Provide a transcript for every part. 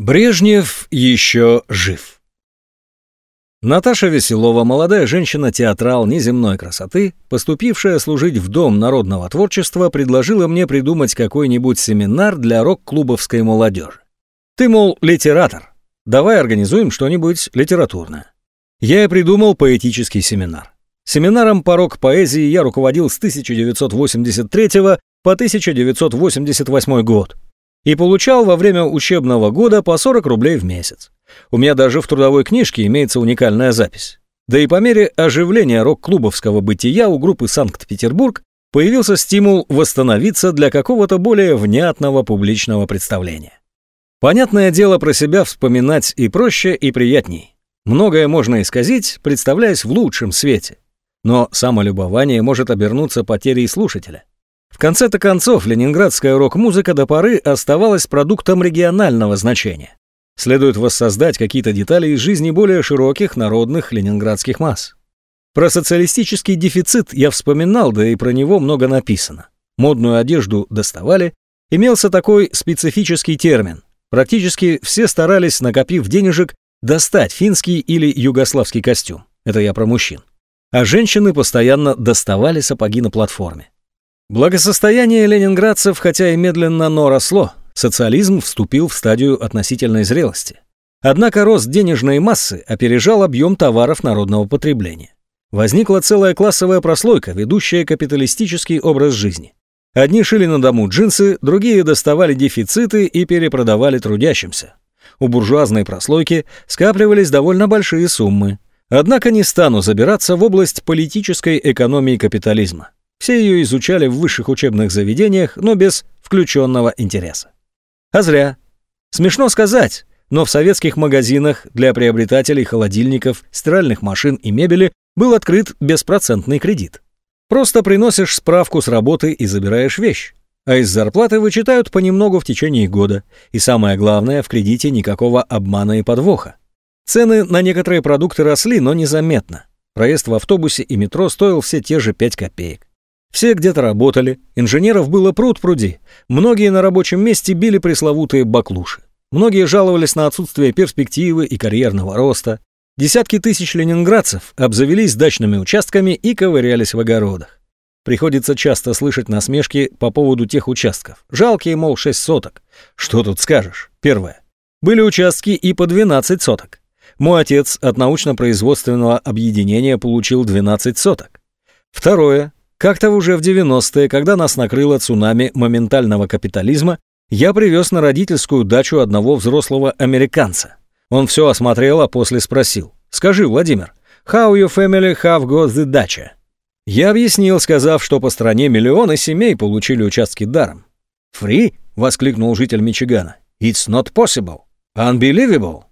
Брежнев еще жив. Наташа Веселова, молодая женщина-театрал неземной красоты, поступившая служить в Дом народного творчества, предложила мне придумать какой-нибудь семинар для рок-клубовской молодежи. Ты, мол, литератор, давай организуем что-нибудь литературное. Я и придумал поэтический семинар. Семинаром по рок-поэзии я руководил с 1983 по 1988 год и получал во время учебного года по 40 рублей в месяц. У меня даже в трудовой книжке имеется уникальная запись. Да и по мере оживления рок-клубовского бытия у группы «Санкт-Петербург» появился стимул восстановиться для какого-то более внятного публичного представления. Понятное дело, про себя вспоминать и проще, и приятней. Многое можно исказить, представляясь в лучшем свете. Но самолюбование может обернуться потерей слушателя. В конце-то концов, ленинградская рок-музыка до поры оставалась продуктом регионального значения. Следует воссоздать какие-то детали из жизни более широких народных ленинградских масс. Про социалистический дефицит я вспоминал, да и про него много написано. Модную одежду доставали, имелся такой специфический термин. Практически все старались, накопив денежек, достать финский или югославский костюм. Это я про мужчин. А женщины постоянно доставали сапоги на платформе. Благосостояние ленинградцев, хотя и медленно, но росло. Социализм вступил в стадию относительной зрелости. Однако рост денежной массы опережал объем товаров народного потребления. Возникла целая классовая прослойка, ведущая капиталистический образ жизни. Одни шили на дому джинсы, другие доставали дефициты и перепродавали трудящимся. У буржуазной прослойки скапливались довольно большие суммы. Однако не стану забираться в область политической экономии капитализма. Все ее изучали в высших учебных заведениях, но без включенного интереса. А зря. Смешно сказать, но в советских магазинах для приобретателей холодильников, стиральных машин и мебели был открыт беспроцентный кредит. Просто приносишь справку с работы и забираешь вещь. А из зарплаты вычитают понемногу в течение года. И самое главное, в кредите никакого обмана и подвоха. Цены на некоторые продукты росли, но незаметно. Проезд в автобусе и метро стоил все те же 5 копеек. Все где-то работали, инженеров было пруд пруди. Многие на рабочем месте били пресловутые баклуши. Многие жаловались на отсутствие перспективы и карьерного роста. Десятки тысяч ленинградцев обзавелись дачными участками и ковырялись в огородах. Приходится часто слышать насмешки по поводу тех участков. Жалкие, мол, 6 соток. Что тут скажешь? Первое. Были участки и по 12 соток. Мой отец от научно-производственного объединения получил 12 соток. Второе. Как-то уже в 90-е, когда нас накрыло цунами моментального капитализма, я привез на родительскую дачу одного взрослого американца. Он все осмотрел, а после спросил. «Скажи, Владимир, how your family have got the dacha?» Я объяснил, сказав, что по стране миллионы семей получили участки даром. «Free?» — воскликнул житель Мичигана. «It's not possible. Unbelievable».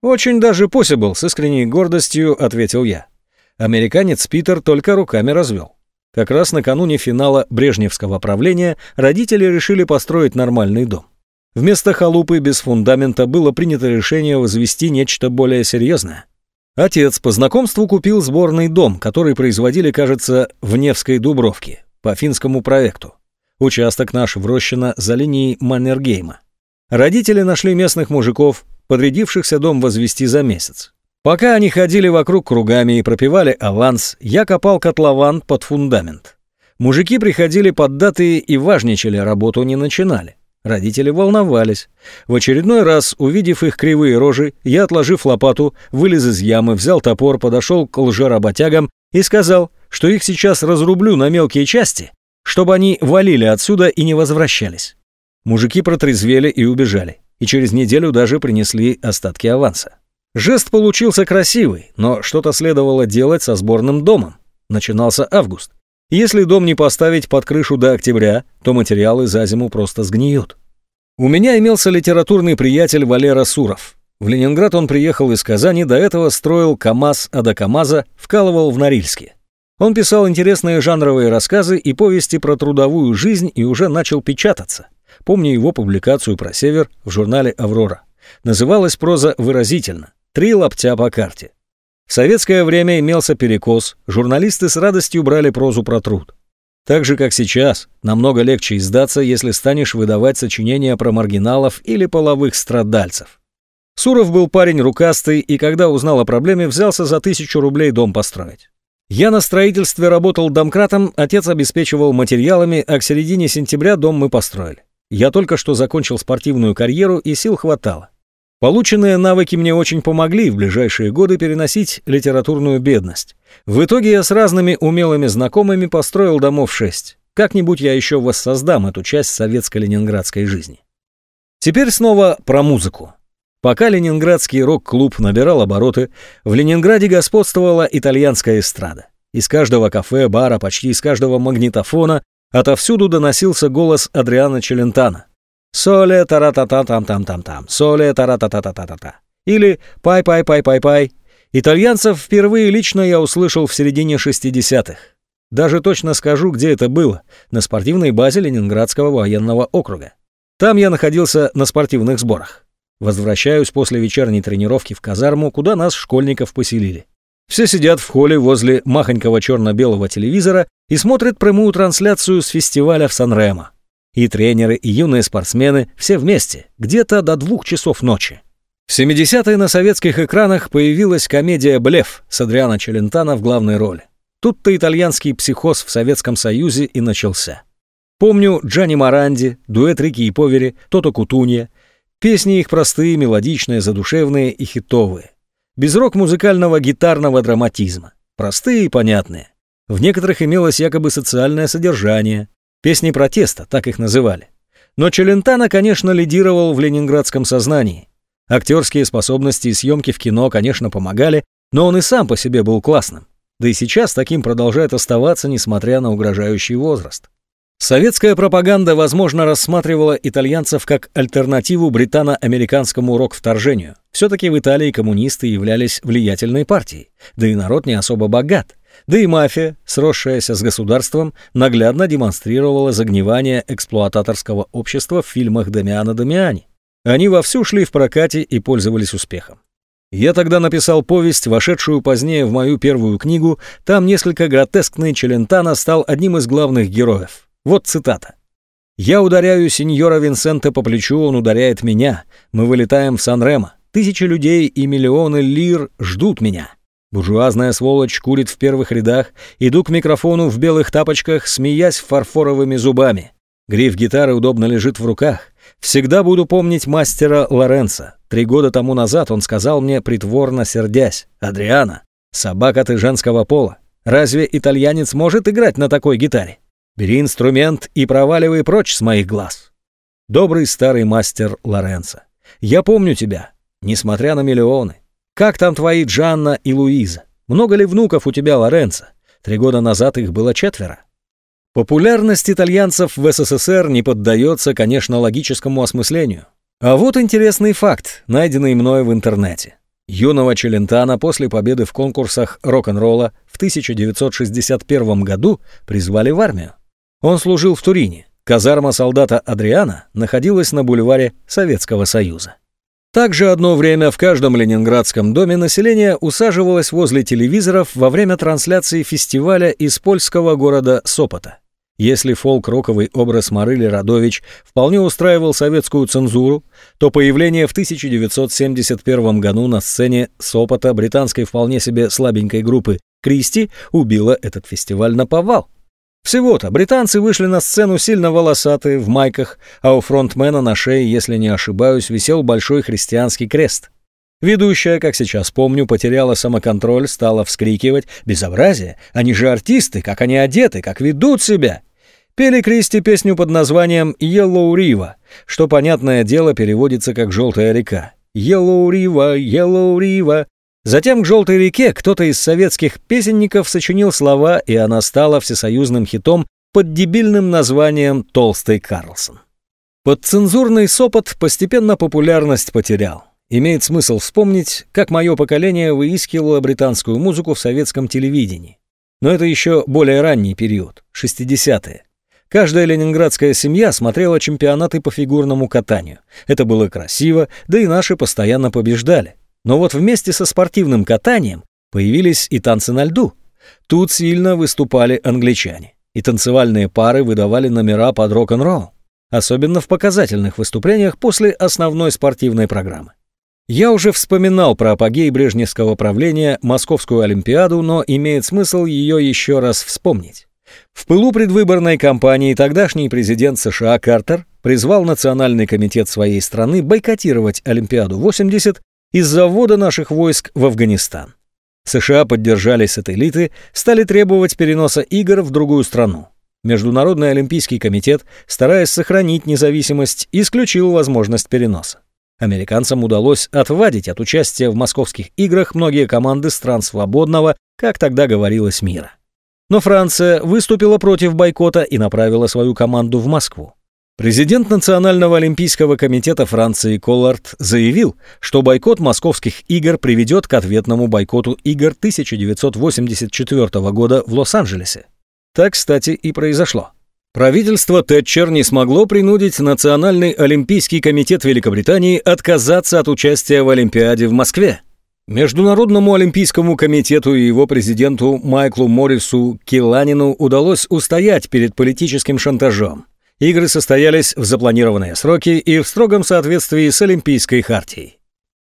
«Очень даже possible», — с искренней гордостью ответил я. Американец Питер только руками развел. Как раз накануне финала брежневского правления родители решили построить нормальный дом. Вместо халупы без фундамента было принято решение возвести нечто более серьезное. Отец по знакомству купил сборный дом, который производили, кажется, в Невской Дубровке, по финскому проекту. Участок наш в Рощино за линией Маннергейма. Родители нашли местных мужиков, подрядившихся дом возвести за месяц. Пока они ходили вокруг кругами и пропивали аванс, я копал котлован под фундамент. Мужики приходили поддатые и важничали, работу не начинали. Родители волновались. В очередной раз, увидев их кривые рожи, я, отложив лопату, вылез из ямы, взял топор, подошел к лжеработягам и сказал, что их сейчас разрублю на мелкие части, чтобы они валили отсюда и не возвращались. Мужики протрезвели и убежали, и через неделю даже принесли остатки аванса. Жест получился красивый, но что-то следовало делать со сборным домом. Начинался август. Если дом не поставить под крышу до октября, то материалы за зиму просто сгниют. У меня имелся литературный приятель Валера Суров. В Ленинград он приехал из Казани, до этого строил КАМАЗ, а до КАМАЗа вкалывал в Норильске. Он писал интересные жанровые рассказы и повести про трудовую жизнь и уже начал печататься. Помню его публикацию про Север в журнале «Аврора». Называлась проза выразительно Три лаптя по карте. В советское время имелся перекос, журналисты с радостью брали прозу про труд. Так же, как сейчас, намного легче издаться, если станешь выдавать сочинения про маргиналов или половых страдальцев. Суров был парень рукастый, и когда узнал о проблеме, взялся за тысячу рублей дом построить. Я на строительстве работал домкратом, отец обеспечивал материалами, а к середине сентября дом мы построили. Я только что закончил спортивную карьеру, и сил хватало. Полученные навыки мне очень помогли в ближайшие годы переносить литературную бедность. В итоге я с разными умелыми знакомыми построил домов шесть. Как-нибудь я еще воссоздам эту часть советско-ленинградской жизни. Теперь снова про музыку. Пока ленинградский рок-клуб набирал обороты, в Ленинграде господствовала итальянская эстрада. Из каждого кафе, бара, почти из каждого магнитофона отовсюду доносился голос Адриана Челентана. «Соле тара-та-та-там-там-там-там, соле тара-та-та-та-та-та-та». Или «Пай-пай-пай-пай-пай». Итальянцев впервые лично я услышал в середине 60-х. Даже точно скажу, где это было, на спортивной базе Ленинградского военного округа. Там я находился на спортивных сборах. Возвращаюсь после вечерней тренировки в казарму, куда нас, школьников, поселили. Все сидят в холле возле махонького черно-белого телевизора и смотрят прямую трансляцию с фестиваля в Сан-Ремо. И тренеры, и юные спортсмены все вместе, где-то до двух часов ночи. В 70-е на советских экранах появилась комедия «Блеф» с Адриано Челентано в главной роли. Тут-то итальянский психоз в Советском Союзе и начался. Помню Джани Маранди, дуэт Рики и Повери, Тото Кутунья, Песни их простые, мелодичные, задушевные и хитовые. Без рок-музыкального гитарного драматизма. Простые и понятные. В некоторых имелось якобы социальное содержание. Песни протеста, так их называли. Но Челентано, конечно, лидировал в ленинградском сознании. Актерские способности и съемки в кино, конечно, помогали, но он и сам по себе был классным. Да и сейчас таким продолжает оставаться, несмотря на угрожающий возраст. Советская пропаганда, возможно, рассматривала итальянцев как альтернативу британо-американскому рок-вторжению. Все-таки в Италии коммунисты являлись влиятельной партией, да и народ не особо богат. Да и мафия, сросшаяся с государством, наглядно демонстрировала загнивание эксплуататорского общества в фильмах Дамиана Дамиани. Они вовсю шли в прокате и пользовались успехом. Я тогда написал повесть, вошедшую позднее в мою первую книгу, там несколько гротескный Челентано стал одним из главных героев. Вот цитата. «Я ударяю сеньора Винсента по плечу, он ударяет меня. Мы вылетаем в Сан-Ремо. Тысячи людей и миллионы лир ждут меня. Буржуазная сволочь курит в первых рядах, иду к микрофону в белых тапочках, смеясь фарфоровыми зубами. Гриф гитары удобно лежит в руках. Всегда буду помнить мастера Лоренца. Три года тому назад он сказал мне, притворно сердясь, «Адриана, собака ты женского пола. Разве итальянец может играть на такой гитаре?» Бери инструмент и проваливай прочь с моих глаз. Добрый старый мастер Лоренцо, я помню тебя, несмотря на миллионы. Как там твои Джанна и Луиза? Много ли внуков у тебя, Лоренцо? Три года назад их было четверо. Популярность итальянцев в СССР не поддается, конечно, логическому осмыслению. А вот интересный факт, найденный мною в интернете. Юного Челентана после победы в конкурсах рок-н-ролла в 1961 году призвали в армию. Он служил в Турине. Казарма солдата Адриана находилась на бульваре Советского Союза. Также одно время в каждом ленинградском доме население усаживалось возле телевизоров во время трансляции фестиваля из польского города Сопота. Если фолк-роковый образ Марыли Радович вполне устраивал советскую цензуру, то появление в 1971 году на сцене Сопота британской вполне себе слабенькой группы Кристи убило этот фестиваль на повал. Всего-то британцы вышли на сцену сильно волосатые, в майках, а у фронтмена на шее, если не ошибаюсь, висел большой христианский крест. Ведущая, как сейчас помню, потеряла самоконтроль, стала вскрикивать «Безобразие! Они же артисты! Как они одеты! Как ведут себя!» Пели Кристи песню под названием «Yellow River», что, понятное дело, переводится как «желтая река». «Yellow River, Yellow River», Затем к «Желтой реке» кто-то из советских песенников сочинил слова, и она стала всесоюзным хитом под дебильным названием «Толстый Карлсон». Подцензурный сопот постепенно популярность потерял. Имеет смысл вспомнить, как мое поколение выискивало британскую музыку в советском телевидении. Но это еще более ранний период, 60-е. Каждая ленинградская семья смотрела чемпионаты по фигурному катанию. Это было красиво, да и наши постоянно побеждали. Но вот вместе со спортивным катанием появились и танцы на льду. Тут сильно выступали англичане, и танцевальные пары выдавали номера под рок-н-ролл, особенно в показательных выступлениях после основной спортивной программы. Я уже вспоминал про апогей брежневского правления Московскую Олимпиаду, но имеет смысл ее еще раз вспомнить. В пылу предвыборной кампании тогдашний президент США Картер призвал Национальный комитет своей страны бойкотировать Олимпиаду-80 из-за ввода наших войск в Афганистан. США поддержали сателлиты, стали требовать переноса игр в другую страну. Международный олимпийский комитет, стараясь сохранить независимость, исключил возможность переноса. Американцам удалось отвадить от участия в московских играх многие команды стран свободного, как тогда говорилось, мира. Но Франция выступила против бойкота и направила свою команду в Москву. Президент Национального олимпийского комитета Франции Коллард заявил, что бойкот московских игр приведет к ответному бойкоту игр 1984 года в Лос-Анджелесе. Так, кстати, и произошло. Правительство Тэтчер не смогло принудить Национальный олимпийский комитет Великобритании отказаться от участия в Олимпиаде в Москве. Международному олимпийскому комитету и его президенту Майклу Моррису Киланину удалось устоять перед политическим шантажом. Игры состоялись в запланированные сроки и в строгом соответствии с Олимпийской хартией.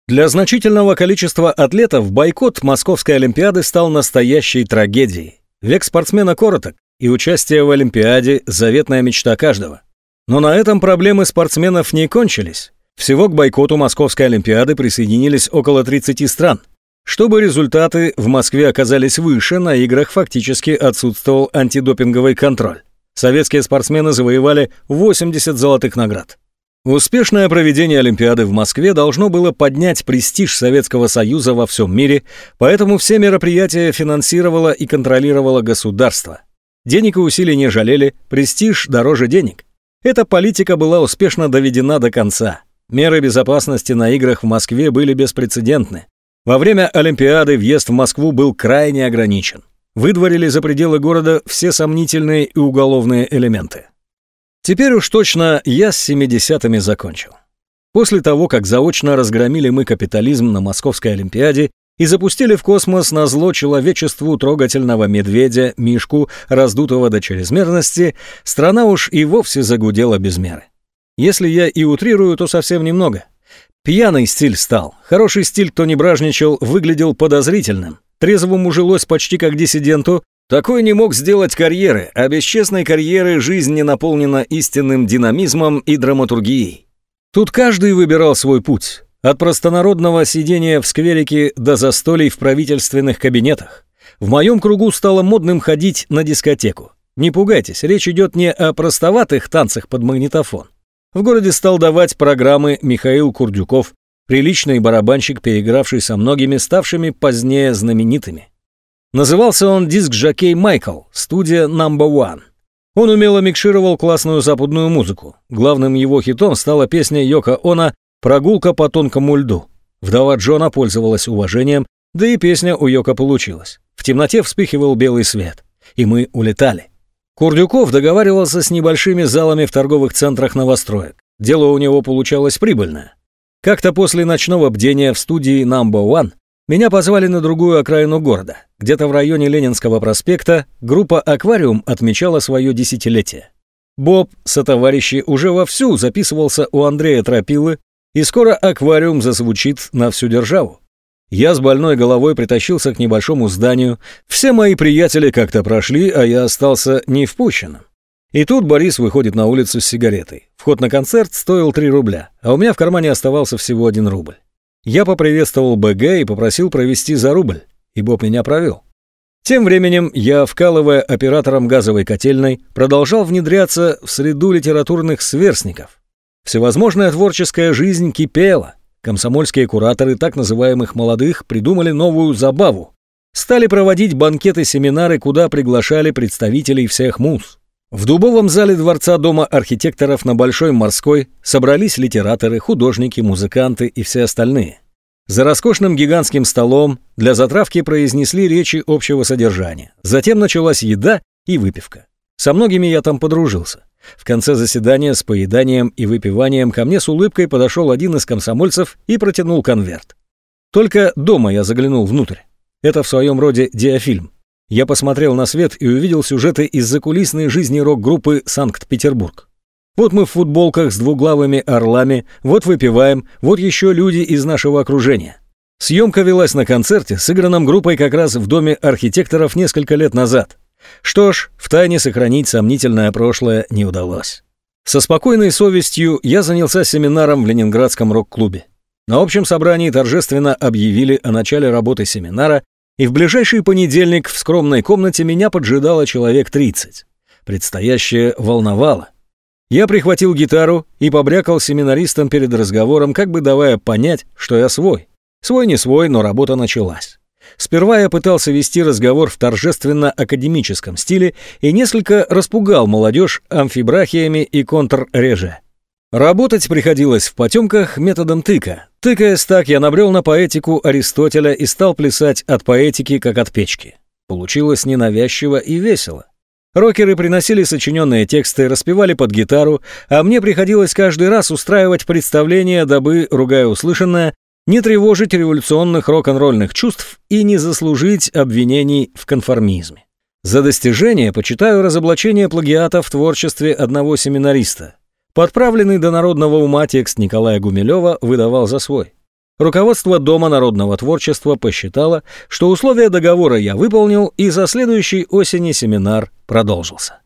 Для значительного количества атлетов бойкот Московской Олимпиады стал настоящей трагедией. Век спортсмена короток, и участие в Олимпиаде – заветная мечта каждого. Но на этом проблемы спортсменов не кончились. Всего к бойкоту Московской Олимпиады присоединились около 30 стран. Чтобы результаты в Москве оказались выше, на играх фактически отсутствовал антидопинговый контроль. Советские спортсмены завоевали 80 золотых наград. Успешное проведение Олимпиады в Москве должно было поднять престиж Советского Союза во всем мире, поэтому все мероприятия финансировало и контролировало государство. Денег и усилий не жалели, престиж дороже денег. Эта политика была успешно доведена до конца. Меры безопасности на играх в Москве были беспрецедентны. Во время Олимпиады въезд в Москву был крайне ограничен. Выдворили за пределы города все сомнительные и уголовные элементы. Теперь уж точно я с 70-ми закончил. После того, как заочно разгромили мы капитализм на Московской Олимпиаде и запустили в космос на зло человечеству трогательного медведя, Мишку, раздутого до чрезмерности, страна уж и вовсе загудела без меры. Если я и утрирую, то совсем немного. Пьяный стиль стал. Хороший стиль, кто не бражничал, выглядел подозрительным. Трезвому жилось почти как диссиденту. Такой не мог сделать карьеры, а без честной карьеры жизнь не наполнена истинным динамизмом и драматургией. Тут каждый выбирал свой путь. От простонародного сидения в скверике до застолий в правительственных кабинетах. В моем кругу стало модным ходить на дискотеку. Не пугайтесь, речь идет не о простоватых танцах под магнитофон. В городе стал давать программы Михаил Курдюков, приличный барабанщик, переигравший со многими, ставшими позднее знаменитыми. Назывался он диск-жокей Майкл, студия Number One. Он умело микшировал классную западную музыку. Главным его хитом стала песня Йока Она Прогулка по тонкому льду. Вдова Джона пользовалась уважением, да и песня у Йока получилась. В темноте вспыхивал белый свет. И мы улетали. Курдюков договаривался с небольшими залами в торговых центрах новостроек. Дело у него получалось прибыльное. Как-то после ночного бдения в студии Number One меня позвали на другую окраину города. Где-то в районе Ленинского проспекта группа «Аквариум» отмечала свое десятилетие. Боб со товарищи уже вовсю записывался у Андрея Тропилы, и скоро аквариум зазвучит на всю державу. Я с больной головой притащился к небольшому зданию. Все мои приятели как-то прошли, а я остался не впущенным. И тут Борис выходит на улицу с сигаретой. Вход на концерт стоил 3 рубля, а у меня в кармане оставался всего 1 рубль. Я поприветствовал БГ и попросил провести за рубль, и Боб меня провел. Тем временем я, вкалывая оператором газовой котельной, продолжал внедряться в среду литературных сверстников. Всевозможная творческая жизнь кипела. Комсомольские кураторы так называемых молодых придумали новую забаву. Стали проводить банкеты-семинары, куда приглашали представителей всех муз. В дубовом зале Дворца Дома архитекторов на Большой Морской собрались литераторы, художники, музыканты и все остальные. За роскошным гигантским столом для затравки произнесли речи общего содержания. Затем началась еда и выпивка. Со многими я там подружился. В конце заседания с поеданием и выпиванием ко мне с улыбкой подошел один из комсомольцев и протянул конверт. Только дома я заглянул внутрь. Это в своем роде диафильм. Я посмотрел на свет и увидел сюжеты из закулисной жизни рок-группы «Санкт-Петербург». Вот мы в футболках с двуглавыми орлами, вот выпиваем, вот еще люди из нашего окружения. Съемка велась на концерте, сыгранном группой как раз в Доме архитекторов несколько лет назад. Что ж, втайне сохранить сомнительное прошлое не удалось. Со спокойной совестью я занялся семинаром в Ленинградском рок-клубе. На общем собрании торжественно объявили о начале работы семинара, и в ближайший понедельник в скромной комнате меня поджидало человек 30. Предстоящее волновало. Я прихватил гитару и побрякал семинаристам перед разговором, как бы давая понять, что я свой. Свой не свой, но работа началась. Сперва я пытался вести разговор в торжественно-академическом стиле и несколько распугал молодежь амфибрахиями и контрреже. Работать приходилось в потемках методом тыка. Тыкаясь так, я набрел на поэтику Аристотеля и стал плясать от поэтики, как от печки. Получилось ненавязчиво и весело. Рокеры приносили сочиненные тексты, распевали под гитару, а мне приходилось каждый раз устраивать представление, дабы, ругая услышанное, не тревожить революционных рок-н-ролльных чувств и не заслужить обвинений в конформизме. За достижение почитаю разоблачение плагиата в творчестве одного семинариста. Подправленный до народного ума текст Николая Гумилева выдавал за свой. Руководство Дома народного творчества посчитало, что условия договора я выполнил, и за следующей осени семинар продолжился.